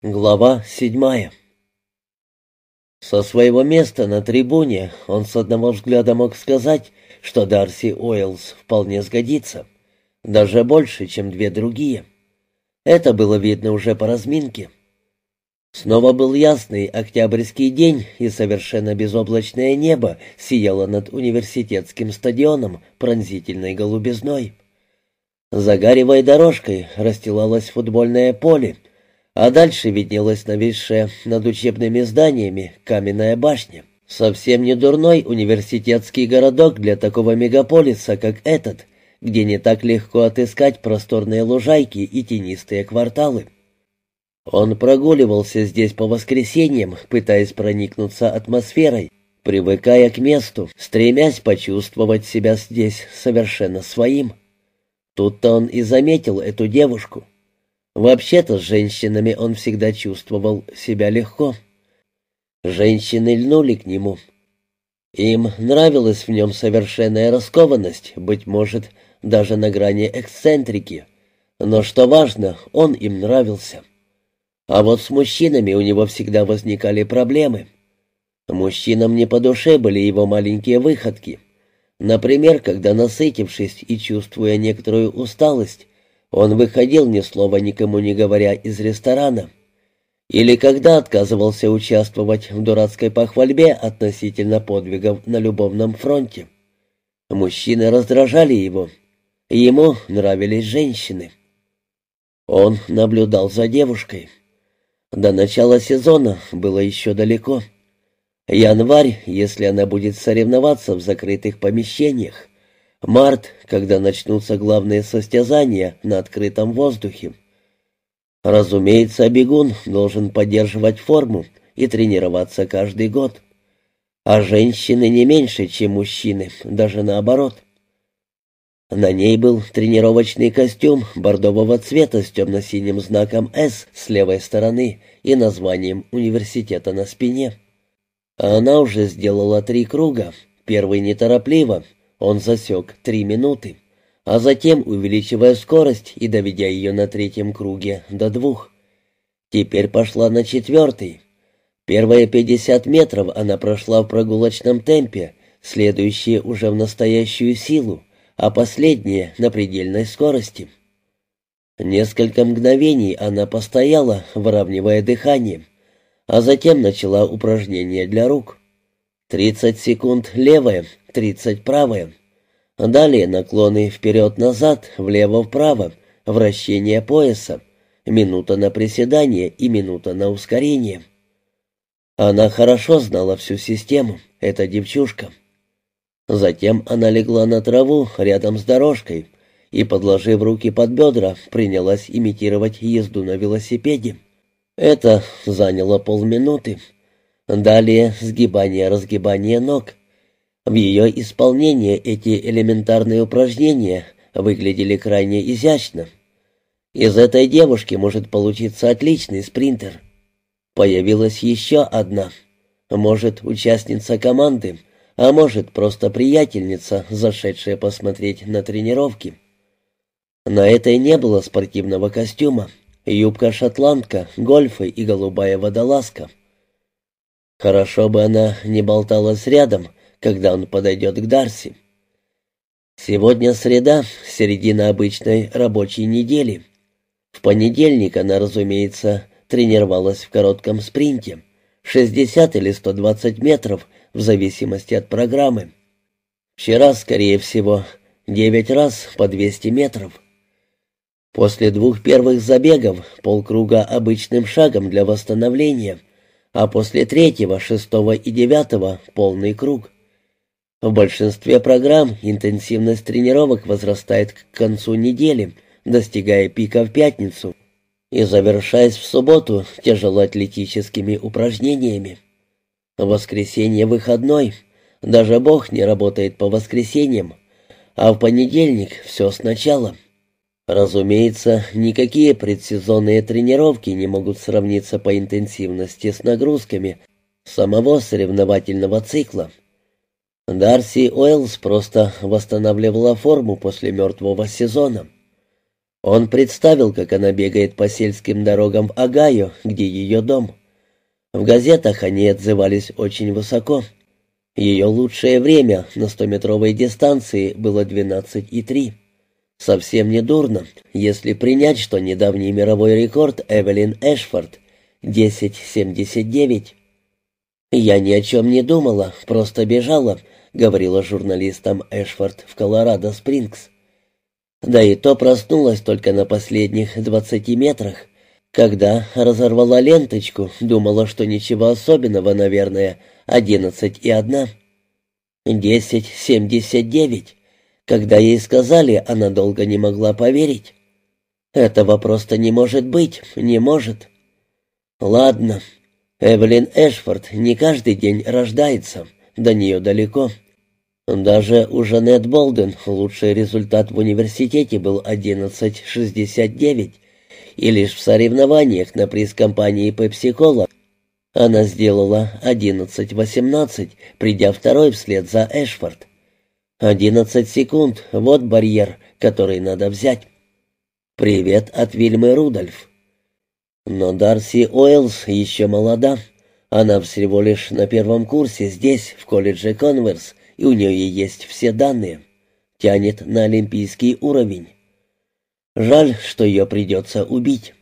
Глава седьмая Со своего места на трибуне он с одного взгляда мог сказать, что Дарси Уэллс вполне сгодится, даже больше, чем две другие. Это было видно уже по разминке. Снова был ясный октябрьский день, и совершенно безоблачное небо сияло над университетским стадионом пронзительной голубизной. За гаревой дорожкой расстилалось футбольное поле — а дальше виднелась нависшая над учебными зданиями каменная башня. Совсем не дурной университетский городок для такого мегаполиса, как этот, где не так легко отыскать просторные лужайки и тенистые кварталы. Он прогуливался здесь по воскресеньям, пытаясь проникнуться атмосферой, привыкая к месту, стремясь почувствовать себя здесь совершенно своим. Тут-то он и заметил эту девушку — Вообще-то с женщинами он всегда чувствовал себя легко. Женщины льнули к нему. Им нравилась в нем совершенная раскованность, быть может, даже на грани эксцентрики. Но что важно, он им нравился. А вот с мужчинами у него всегда возникали проблемы. Мужчинам не по душе были его маленькие выходки. Например, когда, насытившись и чувствуя некоторую усталость, он выходил ни слова никому не говоря из ресторана. Или когда отказывался участвовать в дурацкой похвальбе относительно подвигов на любовном фронте. Мужчины раздражали его. Ему нравились женщины. Он наблюдал за девушкой. До начала сезона было еще далеко. Январь, если она будет соревноваться в закрытых помещениях. Март, когда начнутся главные состязания на открытом воздухе. Разумеется, бегун должен поддерживать форму и тренироваться каждый год. А женщины не меньше, чем мужчины, даже наоборот. На ней был тренировочный костюм бордового цвета с темно-синим знаком «С» с левой стороны и названием университета на спине. Она уже сделала три круга, первый неторопливо, он засек три минуты, а затем, увеличивая скорость и доведя ее на третьем круге до двух. Теперь пошла на четвертый. Первые пятьдесят метров она прошла в прогулочном темпе, следующие уже в настоящую силу, а последние — на предельной скорости. Несколько мгновений она постояла, выравнивая дыхание, а затем начала упражнение для рук. 30 секунд левая. 30 правые. Далее наклоны вперед-назад, влево-вправо, вращение пояса, минута на приседание и минута на ускорение. Она хорошо знала всю систему, эта девчушка. Затем она легла на траву рядом с дорожкой и, подложив руки под бедра, принялась имитировать езду на велосипеде. Это заняло полминуты. Далее сгибание-разгибание ног, в ее исполнении эти элементарные упражнения выглядели крайне изящно. Из этой девушки может получиться отличный спринтер. Появилась еще одна. Может, участница команды, а может, просто приятельница, зашедшая посмотреть на тренировки. На этой не было спортивного костюма. Юбка-шотландка, гольфы и голубая водолазка — Хорошо бы она не болталась рядом, когда он подойдет к Дарси. Сегодня среда, середина обычной рабочей недели. В понедельник она, разумеется, тренировалась в коротком спринте, 60 или 120 метров, в зависимости от программы. Вчера, скорее всего, 9 раз по 200 метров. После двух первых забегов полкруга обычным шагом для восстановления, а после третьего, шестого и девятого — полный круг. В большинстве программ интенсивность тренировок возрастает к концу недели, достигая пика в пятницу и завершаясь в субботу тяжелоатлетическими упражнениями. В воскресенье выходной, даже Бог не работает по воскресеньям, а в понедельник все сначала — Разумеется, никакие предсезонные тренировки не могут сравниться по интенсивности с нагрузками самого соревновательного цикла. Дарси Уэллс просто восстанавливала форму после мертвого сезона. Он представил, как она бегает по сельским дорогам в Огайо, где ее дом. В газетах они отзывались очень высоко. Ее лучшее время на 100-метровой дистанции было 12,3. Совсем не дурно, если принять, что недавний мировой рекорд Эвелин Эшфорд — 10,79. «Я ни о чем не думала, просто бежала», — говорила журналистам Эшфорд в Колорадо-Спрингс. Да и то проснулась только на последних двадцати метрах. Когда разорвала ленточку, думала, что ничего особенного, наверное, одиннадцать и одна. Десять семьдесят девять. Когда ей сказали, она долго не могла поверить. Этого просто не может быть, не может. Ладно, Эвелин Эшфорд не каждый день рождается, до нее далеко. Даже у Жанет Болден лучший результат в университете был 11.69, и лишь в соревнованиях на приз компании Pepsi-Cola она сделала 11.18, придя второй вслед за Эшфорд. 11 секунд — вот барьер, который надо взять. Привет от Вильмы Рудольф. Но Дарси Уэллс еще молода. Она всего лишь на первом курсе здесь, в колледже Конверс, и у нее есть все данные. Тянет на олимпийский уровень. Жаль, что ее придется убить.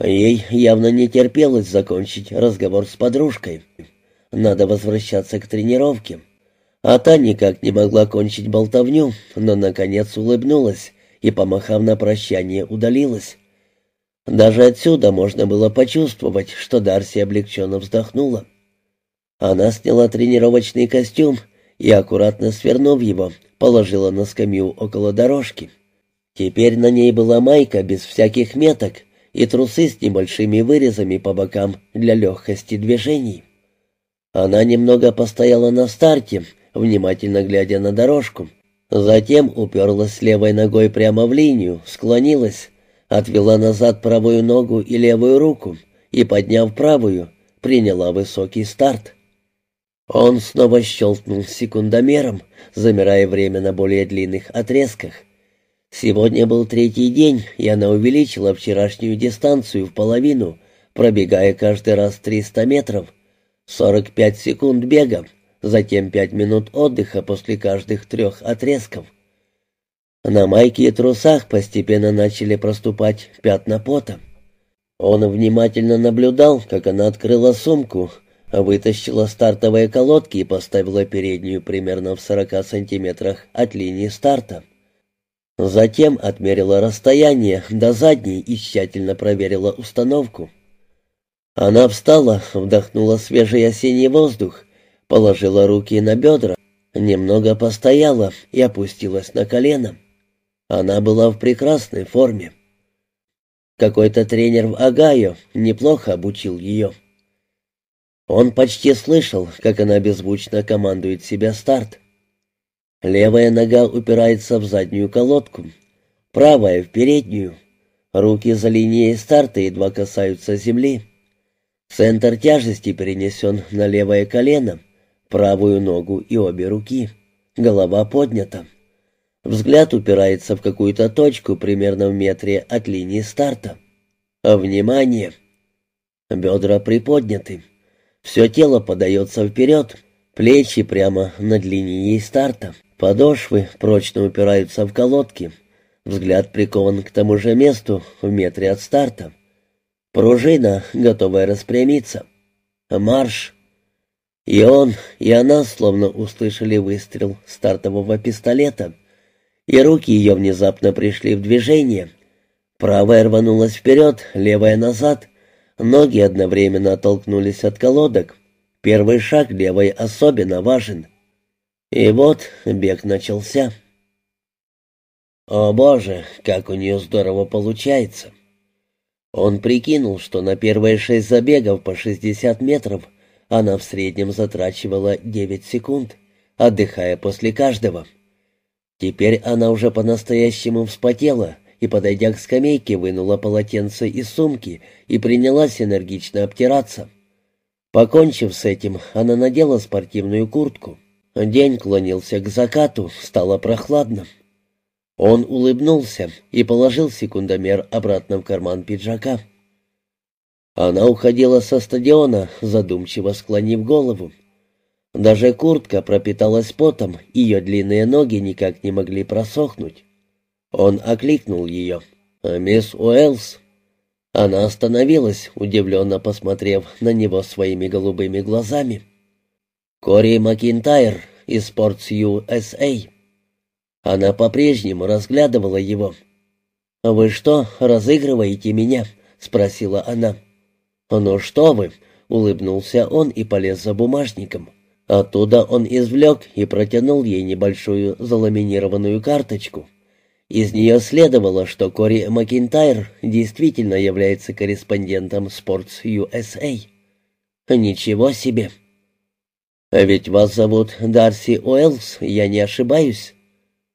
Ей явно не терпелось закончить разговор с подружкой. Надо возвращаться к тренировке. А та никак не могла кончить болтовню, но, наконец, улыбнулась и, помахав на прощание, удалилась. Даже отсюда можно было почувствовать, что Дарси облегченно вздохнула. Она сняла тренировочный костюм и, аккуратно свернув его, положила на скамью около дорожки. Теперь на ней была майка без всяких меток и трусы с небольшими вырезами по бокам для легкости движений. Она немного постояла на старте, внимательно глядя на дорожку, затем уперлась левой ногой прямо в линию, склонилась, отвела назад правую ногу и левую руку и, подняв правую, приняла высокий старт. Он снова щелкнул секундомером, замирая время на более длинных отрезках. Сегодня был третий день, и она увеличила вчерашнюю дистанцию в половину, пробегая каждый раз 300 метров. 45 секунд бега, затем 5 минут отдыха после каждых трех отрезков. На майке и трусах постепенно начали проступать пятна пота. Он внимательно наблюдал, как она открыла сумку, вытащила стартовые колодки и поставила переднюю примерно в 40 сантиметрах от линии старта. Затем отмерила расстояние до задней и тщательно проверила установку. Она встала, вдохнула свежий осенний воздух, положила руки на бедра, немного постояла и опустилась на колено. Она была в прекрасной форме. Какой-то тренер в Огайо неплохо обучил ее. Он почти слышал, как она беззвучно командует себя старт. Левая нога упирается в заднюю колодку, правая — в переднюю. Руки за линией старта едва касаются земли. Центр тяжести перенесен на левое колено, правую ногу и обе руки. Голова поднята. Взгляд упирается в какую-то точку примерно в метре от линии старта. Внимание! Бедра приподняты. Все тело подается вперед, плечи прямо над линией старта, подошвы прочно упираются в колодки, взгляд прикован к тому же месту в метре от старта. Пружина, готовая распрямиться. Марш! И он, и она словно услышали выстрел стартового пистолета, и руки ее внезапно пришли в движение. Правая рванулась вперед, левая назад — Ноги одновременно оттолкнулись от колодок. Первый шаг левой особенно важен. И вот бег начался. О боже, как у нее здорово получается. Он прикинул, что на первые шесть забегов по 60 метров она в среднем затрачивала 9 секунд, отдыхая после каждого. Теперь она уже по-настоящему вспотела — и, подойдя к скамейке, вынула полотенце из сумки и принялась энергично обтираться. Покончив с этим, она надела спортивную куртку. День клонился к закату, стало прохладно. Он улыбнулся и положил секундомер обратно в карман пиджака. Она уходила со стадиона, задумчиво склонив голову. Даже куртка пропиталась потом, ее длинные ноги никак не могли просохнуть. Он окликнул ее. «Мисс Уэллс?» Она остановилась, удивленно посмотрев на него своими голубыми глазами. «Кори Макинтайр из Sports USA». Она по-прежнему разглядывала его. «Вы что, разыгрываете меня?» — спросила она. «Ну что вы!» — улыбнулся он и полез за бумажником. Оттуда он извлек и протянул ей небольшую заламинированную карточку. Из нее следовало, что Кори Макинтайр действительно является корреспондентом Sports USA. Ничего себе! А ведь вас зовут Дарси Уэллс, я не ошибаюсь?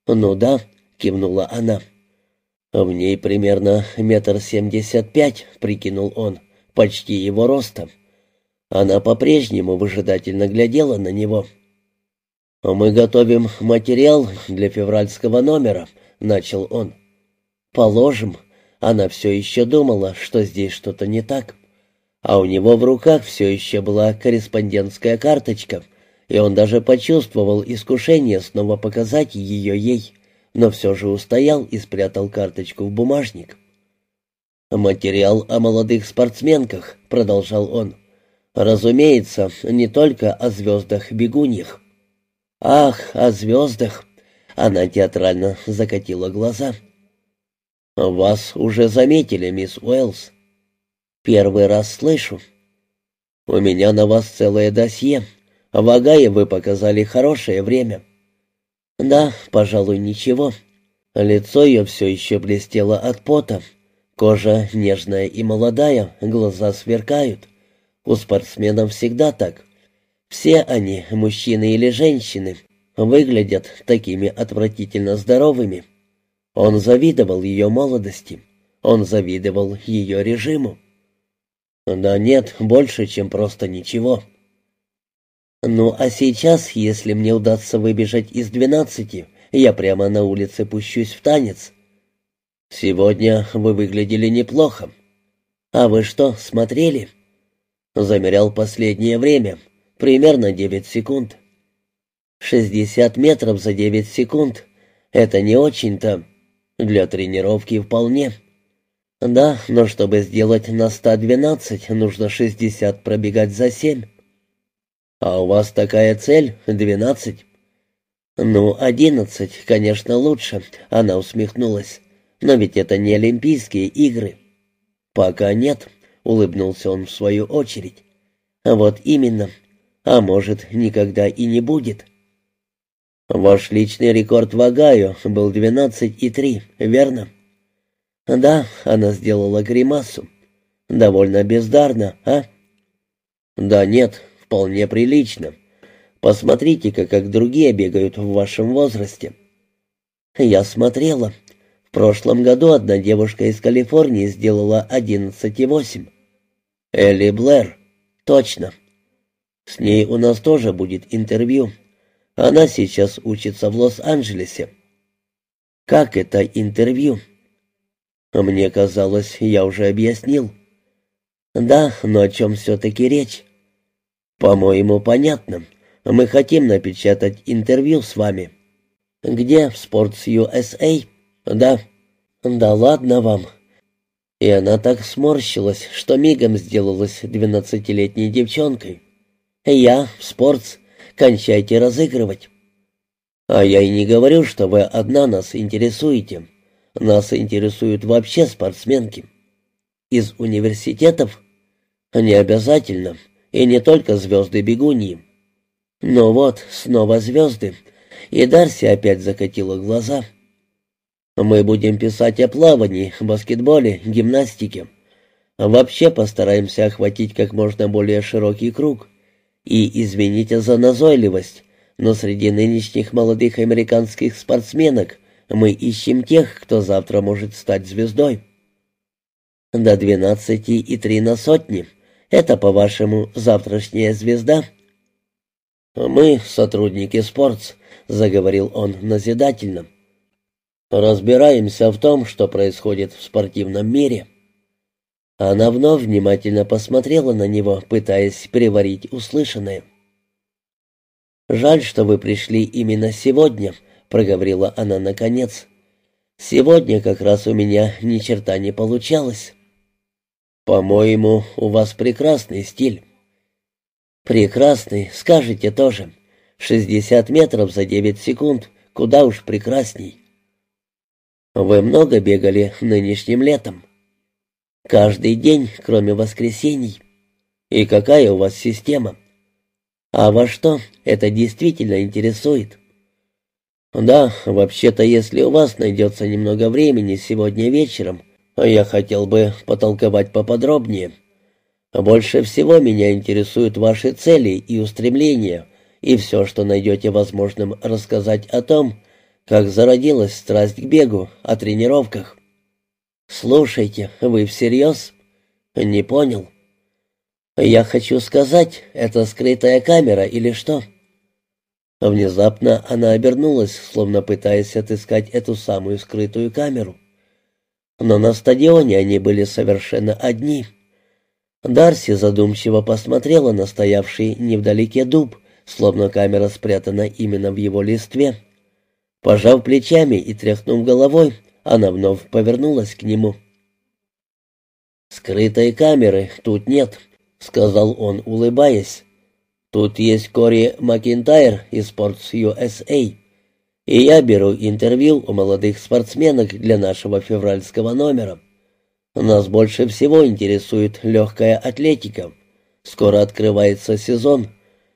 Ну да, кивнула она. В ней примерно метр семьдесят пять, прикинул он, почти его роста. Она по-прежнему выжидательно глядела на него. «Мы готовим материал для февральского номера», — начал он. «Положим». Она все еще думала, что здесь что-то не так. А у него в руках все еще была корреспондентская карточка, и он даже почувствовал искушение снова показать ее ей, но все же устоял и спрятал карточку в бумажник. «Материал о молодых спортсменках», — продолжал он. «Разумеется, не только о звездах-бегуньях». «Ах, о звездах!» Она театрально закатила глаза. «Вас уже заметили, мисс Уэллс». «Первый раз слышу». «У меня на вас целое досье. В Агае вы показали хорошее время». «Да, пожалуй, ничего». Лицо ее все еще блестело от пота. Кожа нежная и молодая, глаза сверкают. У спортсменов всегда так. Все они, мужчины или женщины, выглядят такими отвратительно здоровыми. Он завидовал ее молодости, он завидовал ее режиму. Да нет, больше, чем просто ничего. Ну, а сейчас, если мне удастся выбежать из двенадцати, я прямо на улице пущусь в танец. Сегодня вы выглядели неплохо. А вы что, смотрели? Замерял последнее время, примерно девять секунд. Шестьдесят метров за девять секунд. Это не очень-то. Для тренировки вполне. Да, но чтобы сделать на ста двенадцать, нужно шестьдесят пробегать за семь. А у вас такая цель — двенадцать? Ну, одиннадцать, конечно, лучше, она усмехнулась. Но ведь это не Олимпийские игры. Пока нет, улыбнулся он в свою очередь. Вот именно. А может, никогда и не будет. Ваш личный рекорд в Огайо был 12,3, верно? Да, она сделала гримасу. Довольно бездарно, а? Да нет, вполне прилично. Посмотрите-ка, как другие бегают в вашем возрасте. Я смотрела. В прошлом году одна девушка из Калифорнии сделала 11,8. Элли Блэр. Точно. С ней у нас тоже будет интервью. Она сейчас учится в Лос-Анджелесе. Как это интервью? Мне казалось, я уже объяснил. Да, но о чем все-таки речь? По-моему, понятно. Мы хотим напечатать интервью с вами. Где? В Sports USA? Да. Да ладно вам. И она так сморщилась, что мигом сделалась двенадцатилетней девчонкой. Я в Спортс. Кончайте разыгрывать. А я и не говорю, что вы одна нас интересуете. Нас интересуют вообще спортсменки. Из университетов? Не обязательно. И не только звезды-бегуньи. Ну вот, снова звезды. И Дарси опять закатила глаза. Мы будем писать о плавании, баскетболе, гимнастике. Вообще постараемся охватить как можно более широкий круг. И извините за назойливость, но среди нынешних молодых американских спортсменок мы ищем тех, кто завтра может стать звездой. До двенадцати и три на сотни. Это, по-вашему, завтрашняя звезда? Мы сотрудники спортс, заговорил он назидательно. Разбираемся в том, что происходит в спортивном мире. Она вновь внимательно посмотрела на него, пытаясь переварить услышанное. «Жаль, что вы пришли именно сегодня», — проговорила она наконец. «Сегодня как раз у меня ни черта не получалось». «По-моему, у вас прекрасный стиль». «Прекрасный, скажете тоже. Шестьдесят метров за девять секунд, куда уж прекрасней». «Вы много бегали нынешним летом?» Каждый день, кроме воскресений. И какая у вас система? А во что это действительно интересует? Да, вообще-то, если у вас найдется немного времени сегодня вечером, я хотел бы потолковать поподробнее. Больше всего меня интересуют ваши цели и устремления, и все, что найдете возможным рассказать о том, как зародилась страсть к бегу, о тренировках. «Слушайте, вы всерьез?» «Не понял». «Я хочу сказать, это скрытая камера или что?» Внезапно она обернулась, словно пытаясь отыскать эту самую скрытую камеру. Но на стадионе они были совершенно одни. Дарси задумчиво посмотрела на стоявший невдалеке дуб, словно камера спрятана именно в его листве. Пожав плечами и тряхнув головой, она вновь повернулась к нему. «Скрытой камеры тут нет», — сказал он, улыбаясь. «Тут есть Кори Макинтайр из Sports USA, и я беру интервью у молодых спортсменок для нашего февральского номера. Нас больше всего интересует легкая атлетика. Скоро открывается сезон,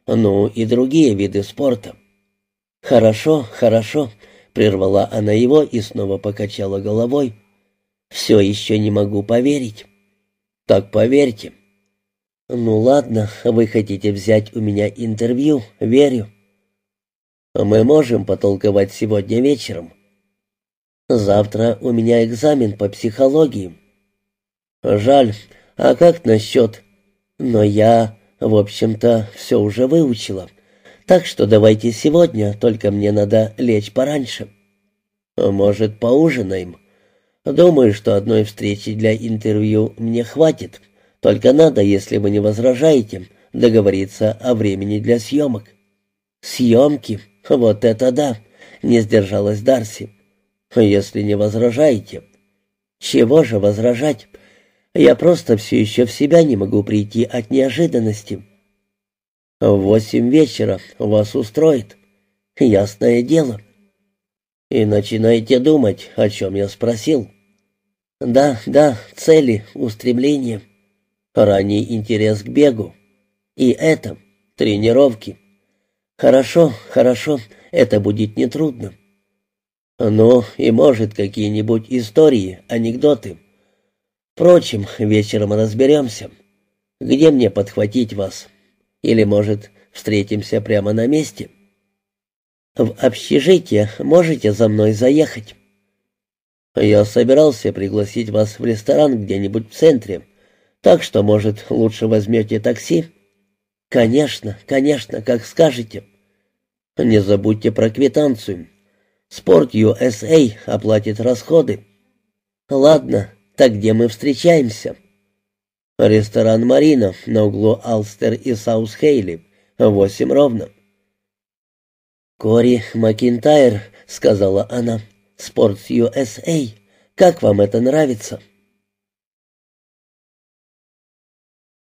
ну и другие виды спорта». «Хорошо, хорошо», Прервала она его и снова покачала головой. «Все еще не могу поверить». «Так поверьте». «Ну ладно, вы хотите взять у меня интервью, верю». «Мы можем потолковать сегодня вечером». «Завтра у меня экзамен по психологии». «Жаль, а как насчет...» «Но я, в общем-то, все уже выучила». Так что давайте сегодня, только мне надо лечь пораньше. Может, поужинаем? Думаю, что одной встречи для интервью мне хватит. Только надо, если вы не возражаете, договориться о времени для съемок. Съемки? Вот это да! Не сдержалась Дарси. Если не возражаете. Чего же возражать? Я просто все еще в себя не могу прийти от неожиданности. В восемь вечера вас устроит. Ясное дело. И начинаете думать, о чем я спросил. Да, да, цели, устремления. Ранний интерес к бегу. И это, тренировки. Хорошо, хорошо, это будет нетрудно. Ну, и может какие-нибудь истории, анекдоты. Впрочем, вечером разберемся. Где мне подхватить вас? Или, может, встретимся прямо на месте? В общежитие можете за мной заехать? Я собирался пригласить вас в ресторан где-нибудь в центре, так что, может, лучше возьмете такси? Конечно, конечно, как скажете. Не забудьте про квитанцию. Спорт USA оплатит расходы. Ладно, так где мы встречаемся? Ресторан «Марина» на углу Алстер и Саус-Хейли. Восемь ровно. «Кори Макинтайр», — сказала она, — «Спортс USA. Как вам это нравится?»